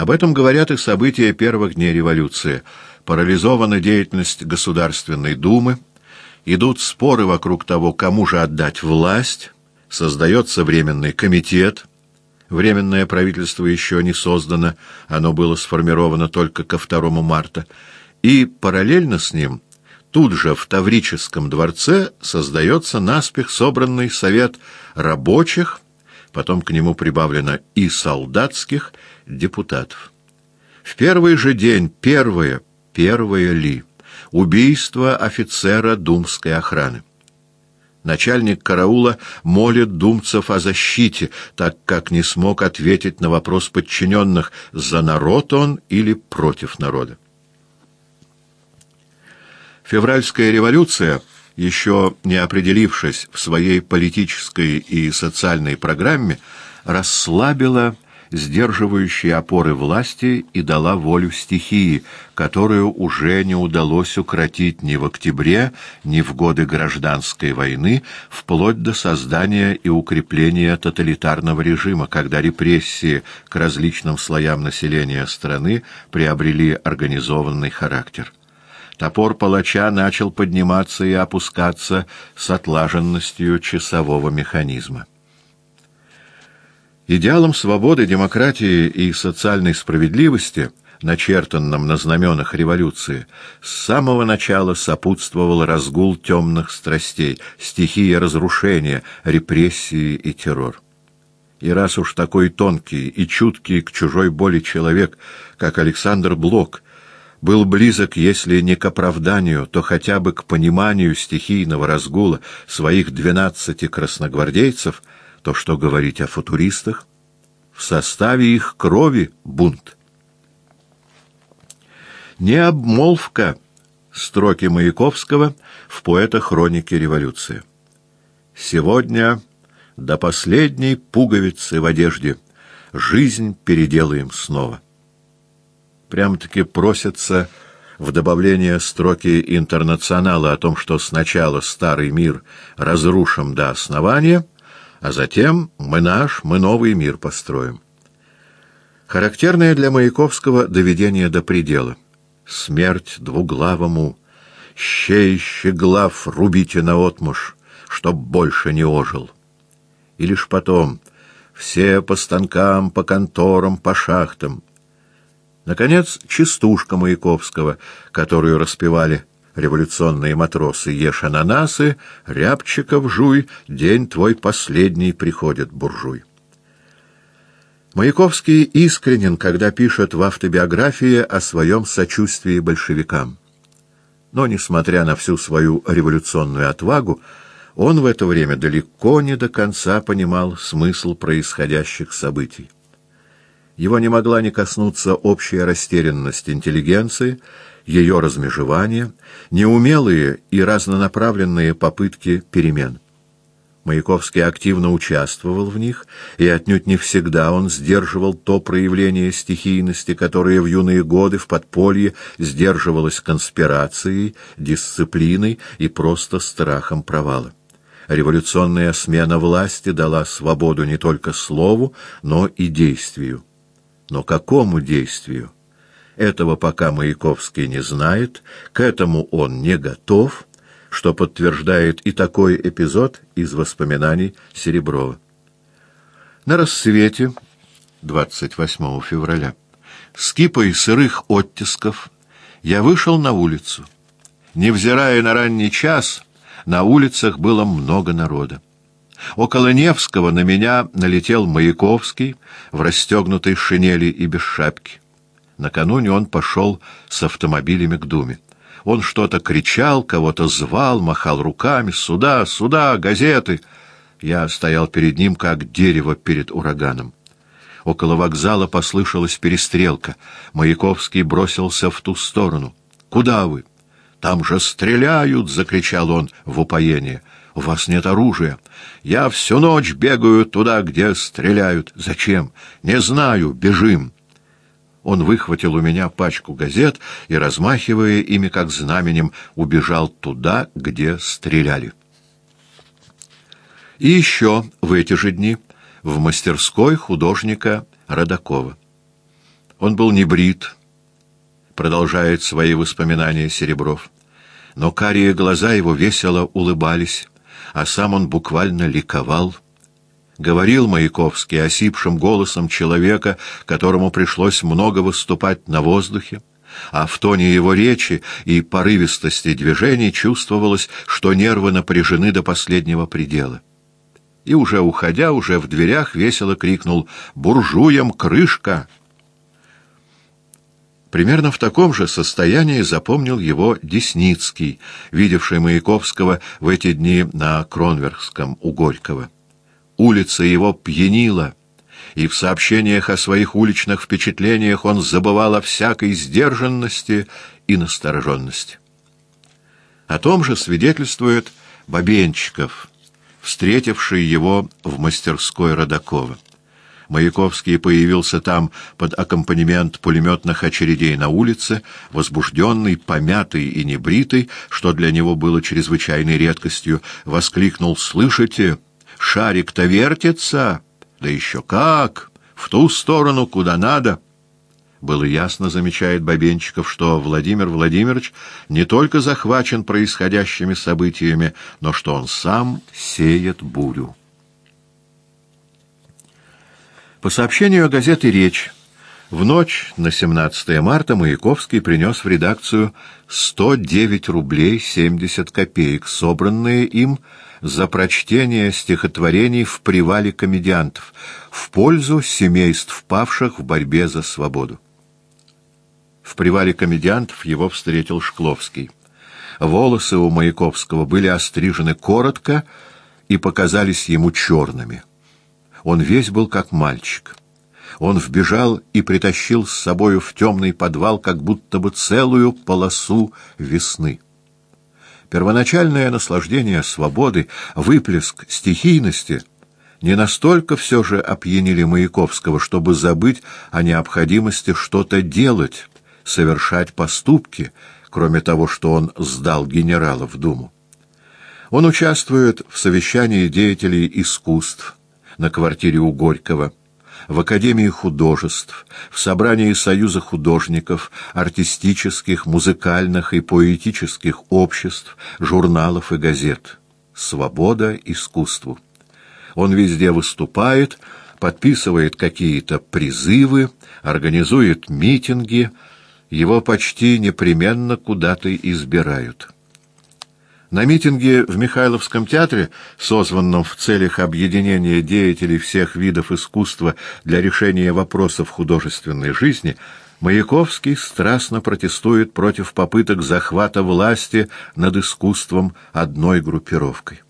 Об этом говорят и события первых дней революции. Парализована деятельность Государственной Думы, идут споры вокруг того, кому же отдать власть, создается Временный комитет. Временное правительство еще не создано, оно было сформировано только ко 2 марта. И параллельно с ним тут же в Таврическом дворце создается наспех собранный совет рабочих, потом к нему прибавлено и солдатских депутатов. В первый же день, первое, первое ли, убийство офицера думской охраны. Начальник караула молит думцев о защите, так как не смог ответить на вопрос подчиненных, за народ он или против народа. Февральская революция, еще не определившись в своей политической и социальной программе, расслабила сдерживающие опоры власти и дала волю стихии, которую уже не удалось укротить ни в октябре, ни в годы гражданской войны, вплоть до создания и укрепления тоталитарного режима, когда репрессии к различным слоям населения страны приобрели организованный характер. Топор палача начал подниматься и опускаться с отлаженностью часового механизма. Идеалом свободы, демократии и социальной справедливости, начертанным на знаменах революции, с самого начала сопутствовал разгул темных страстей, стихия разрушения, репрессии и террор. И раз уж такой тонкий и чуткий к чужой боли человек, как Александр Блок, был близок, если не к оправданию, то хотя бы к пониманию стихийного разгула своих двенадцати красногвардейцев — то что говорить о футуристах? В составе их крови бунт. Не обмолвка строки Маяковского в поэта-хронике революции. Сегодня до последней пуговицы в одежде жизнь переделаем снова. Прям-таки просятся в добавление строки «Интернационала» о том, что сначала старый мир разрушим до основания — а затем мы наш, мы новый мир построим. Характерное для Маяковского доведение до предела. Смерть двуглавому, щей щеглав рубите наотмашь, чтоб больше не ожил. И лишь потом все по станкам, по конторам, по шахтам. Наконец, частушка Маяковского, которую распевали революционные матросы, ешь ананасы, рябчиков жуй, день твой последний приходит, буржуй. Маяковский искренен, когда пишет в автобиографии о своем сочувствии большевикам. Но, несмотря на всю свою революционную отвагу, он в это время далеко не до конца понимал смысл происходящих событий. Его не могла не коснуться общая растерянность интеллигенции, ее размежевание, неумелые и разнонаправленные попытки перемен. Маяковский активно участвовал в них, и отнюдь не всегда он сдерживал то проявление стихийности, которое в юные годы в подполье сдерживалось конспирацией, дисциплиной и просто страхом провала. Революционная смена власти дала свободу не только слову, но и действию. Но какому действию? Этого пока Маяковский не знает, к этому он не готов, что подтверждает и такой эпизод из воспоминаний Сереброва. На рассвете 28 февраля с кипой сырых оттисков я вышел на улицу. Невзирая на ранний час, на улицах было много народа. Около Невского на меня налетел Маяковский в расстегнутой шинели и без шапки. Накануне он пошел с автомобилями к Думе. Он что-то кричал, кого-то звал, махал руками. «Сюда, сюда, газеты!» Я стоял перед ним, как дерево перед ураганом. Около вокзала послышалась перестрелка. Маяковский бросился в ту сторону. «Куда вы?» «Там же стреляют!» — закричал он в упоении. «У вас нет оружия. Я всю ночь бегаю туда, где стреляют. Зачем? Не знаю. Бежим!» Он выхватил у меня пачку газет и, размахивая ими как знаменем, убежал туда, где стреляли. И еще в эти же дни в мастерской художника Родакова. Он был не брит, продолжает свои воспоминания Серебров. Но карие глаза его весело улыбались, а сам он буквально ликовал. Говорил Маяковский осипшим голосом человека, которому пришлось много выступать на воздухе, а в тоне его речи и порывистости движений чувствовалось, что нервы напряжены до последнего предела. И уже уходя, уже в дверях весело крикнул «Буржуям крышка!» Примерно в таком же состоянии запомнил его Десницкий, видевший Маяковского в эти дни на Кронверхском у Горького. Улица его пьянила, и в сообщениях о своих уличных впечатлениях он забывал о всякой сдержанности и настороженности. О том же свидетельствует Бабенчиков, встретивший его в мастерской Родакова. Маяковский появился там под аккомпанемент пулеметных очередей на улице, возбужденный, помятый и небритый, что для него было чрезвычайной редкостью, воскликнул «Слышите, шарик-то вертится? Да еще как! В ту сторону, куда надо!» Было ясно, замечает Бабенчиков, что Владимир Владимирович не только захвачен происходящими событиями, но что он сам сеет бурю. По сообщению газеты «Речь», в ночь на 17 марта Маяковский принес в редакцию 109 рублей 70 копеек, собранные им за прочтение стихотворений в привале комедиантов в пользу семейств павших в борьбе за свободу. В привале комедиантов его встретил Шкловский. Волосы у Маяковского были острижены коротко и показались ему черными. Он весь был как мальчик. Он вбежал и притащил с собою в темный подвал как будто бы целую полосу весны. Первоначальное наслаждение свободы, выплеск стихийности не настолько все же опьянили Маяковского, чтобы забыть о необходимости что-то делать, совершать поступки, кроме того, что он сдал генерала в Думу. Он участвует в совещании деятелей искусств, на квартире у Горького, в Академии художеств, в собрании Союза художников, артистических, музыкальных и поэтических обществ, журналов и газет. Свобода искусству. Он везде выступает, подписывает какие-то призывы, организует митинги, его почти непременно куда-то избирают. На митинге в Михайловском театре, созванном в целях объединения деятелей всех видов искусства для решения вопросов художественной жизни, Маяковский страстно протестует против попыток захвата власти над искусством одной группировкой.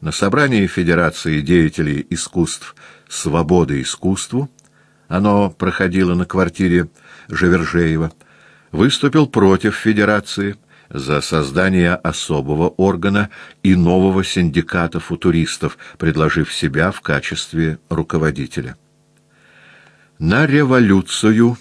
На собрании Федерации деятелей искусств «Свобода искусству» оно проходило на квартире Живержеева, выступил против Федерации – за создание особого органа и нового синдиката футуристов, предложив себя в качестве руководителя. На революцию,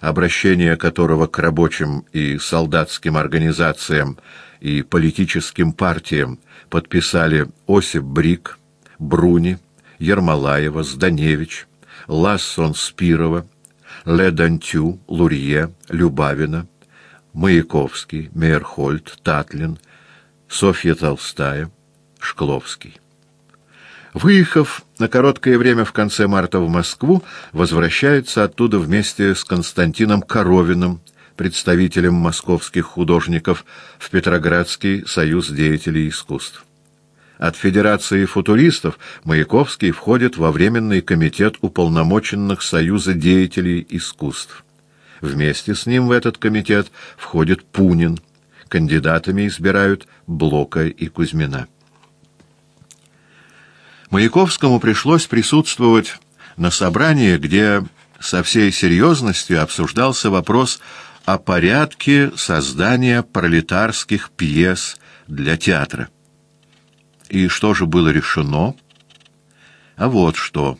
обращение которого к рабочим и солдатским организациям и политическим партиям подписали Осип Брик, Бруни, Ермолаева, Зданевич, Лассон Спирова, Ледантю, Лурье, Любавина, Маяковский, Мейерхольд, Татлин, Софья Толстая, Шкловский. Выехав на короткое время в конце марта в Москву, возвращается оттуда вместе с Константином Коровиным, представителем московских художников в Петроградский союз деятелей искусств. От Федерации футуристов Маяковский входит во Временный комитет уполномоченных Союза деятелей искусств. Вместе с ним в этот комитет входит Пунин. Кандидатами избирают Блока и Кузьмина. Маяковскому пришлось присутствовать на собрании, где со всей серьезностью обсуждался вопрос о порядке создания пролетарских пьес для театра. И что же было решено? А вот что.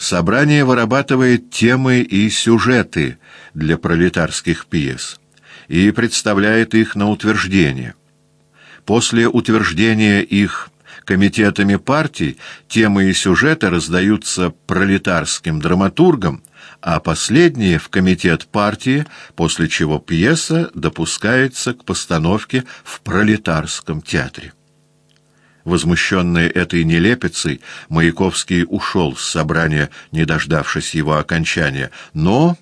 Собрание вырабатывает темы и сюжеты для пролетарских пьес и представляет их на утверждение. После утверждения их комитетами партий темы и сюжеты раздаются пролетарским драматургам, а последние в комитет партии, после чего пьеса допускается к постановке в пролетарском театре. Возмущенный этой нелепицей, Маяковский ушел с собрания, не дождавшись его окончания, но,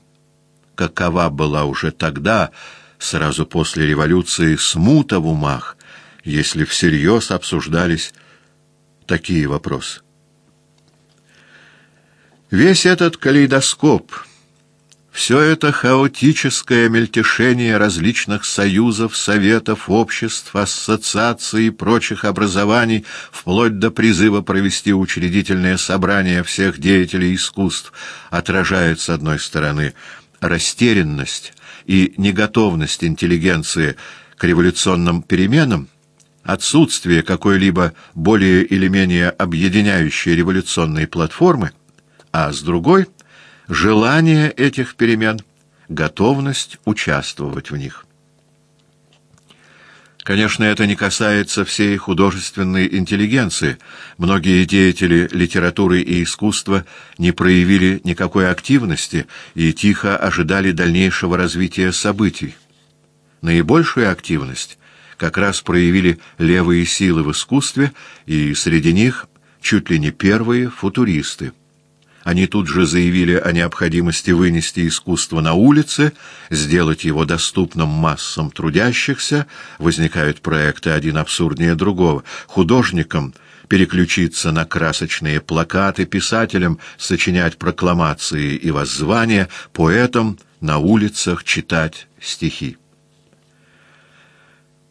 какова была уже тогда, сразу после революции, смута в умах, если всерьез обсуждались такие вопросы. Весь этот калейдоскоп, все это хаотическое мельтешение различных союзов, советов, обществ, ассоциаций и прочих образований, вплоть до призыва провести учредительное собрание всех деятелей искусств, отражает, с одной стороны, растерянность и неготовность интеллигенции к революционным переменам, отсутствие какой-либо более или менее объединяющей революционной платформы, а с другой — желание этих перемен, готовность участвовать в них. Конечно, это не касается всей художественной интеллигенции. Многие деятели литературы и искусства не проявили никакой активности и тихо ожидали дальнейшего развития событий. Наибольшую активность как раз проявили левые силы в искусстве, и среди них чуть ли не первые футуристы. Они тут же заявили о необходимости вынести искусство на улицы, сделать его доступным массам трудящихся, возникают проекты один абсурднее другого, художникам переключиться на красочные плакаты, писателям сочинять прокламации и воззвания, поэтам на улицах читать стихи.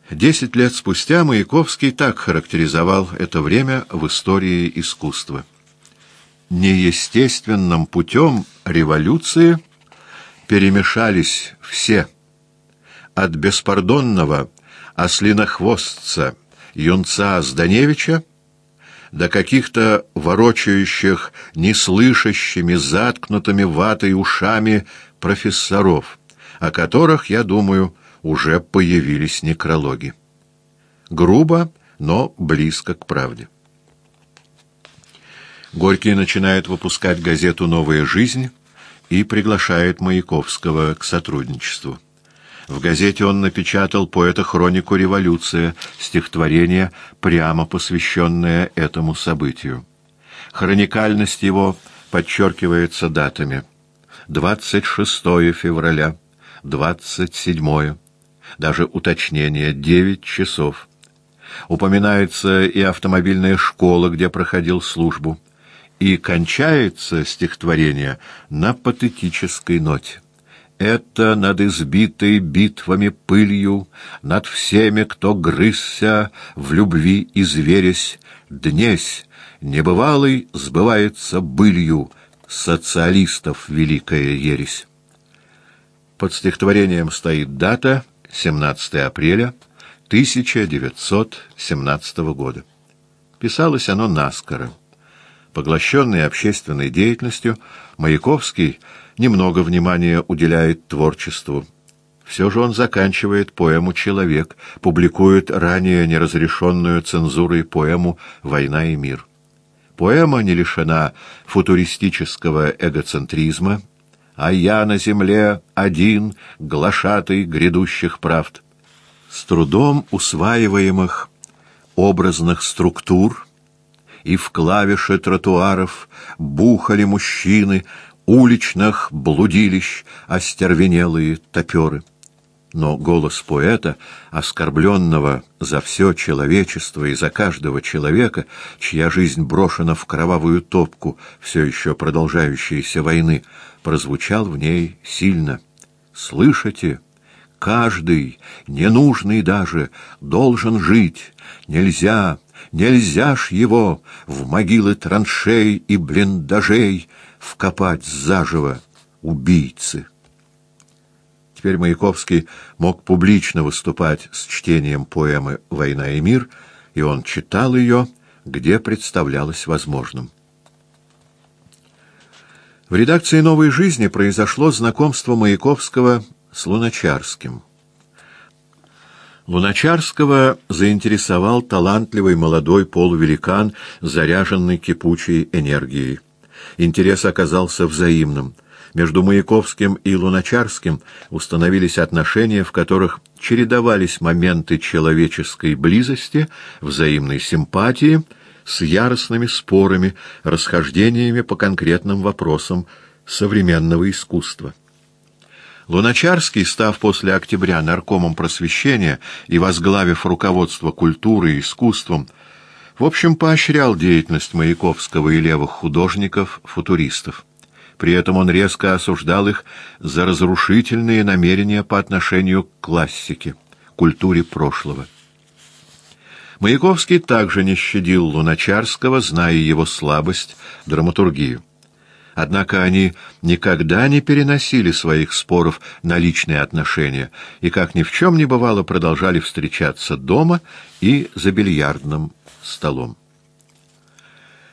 Десять лет спустя Маяковский так характеризовал это время в истории искусства неестественным путем революции перемешались все, от беспардонного ослинохвостца юнца Зданевича до каких-то ворочающих, неслышащими, заткнутыми ватой ушами профессоров, о которых, я думаю, уже появились некрологи. Грубо, но близко к правде. Горький начинает выпускать газету «Новая жизнь» и приглашает Маяковского к сотрудничеству. В газете он напечатал поэта-хронику «Революция», стихотворение, прямо посвященное этому событию. Хроникальность его подчеркивается датами. 26 февраля, 27, даже уточнение 9 часов. Упоминается и автомобильная школа, где проходил службу и кончается стихотворение на патетической ноте. Это над избитой битвами пылью, Над всеми, кто грызся, в любви и зверясь, Днесь небывалый сбывается былью, Социалистов великая ересь. Под стихотворением стоит дата 17 апреля 1917 года. Писалось оно наскоро. Поглощенный общественной деятельностью, Маяковский немного внимания уделяет творчеству. Все же он заканчивает поэму «Человек», публикует ранее неразрешенную цензурой поэму «Война и мир». Поэма не лишена футуристического эгоцентризма, а я на земле один, глашатый грядущих правд. С трудом усваиваемых образных структур и в клавиши тротуаров бухали мужчины, уличных блудилищ остервенелые топеры. Но голос поэта, оскорбленного за все человечество и за каждого человека, чья жизнь брошена в кровавую топку все еще продолжающейся войны, прозвучал в ней сильно. «Слышите?» Каждый, ненужный даже, должен жить. Нельзя, нельзя ж его в могилы траншей и блиндажей вкопать заживо убийцы. Теперь Маяковский мог публично выступать с чтением поэмы «Война и мир», и он читал ее, где представлялось возможным. В редакции «Новой жизни» произошло знакомство Маяковского с Луначарским. Луначарского заинтересовал талантливый молодой полувеликан, заряженный кипучей энергией. Интерес оказался взаимным. Между Маяковским и Луначарским установились отношения, в которых чередовались моменты человеческой близости, взаимной симпатии с яростными спорами, расхождениями по конкретным вопросам современного искусства. Луначарский, став после октября наркомом просвещения и возглавив руководство культурой и искусством, в общем, поощрял деятельность Маяковского и левых художников-футуристов. При этом он резко осуждал их за разрушительные намерения по отношению к классике, культуре прошлого. Маяковский также не щадил Луначарского, зная его слабость, драматургию. Однако они никогда не переносили своих споров на личные отношения и, как ни в чем не бывало, продолжали встречаться дома и за бильярдным столом.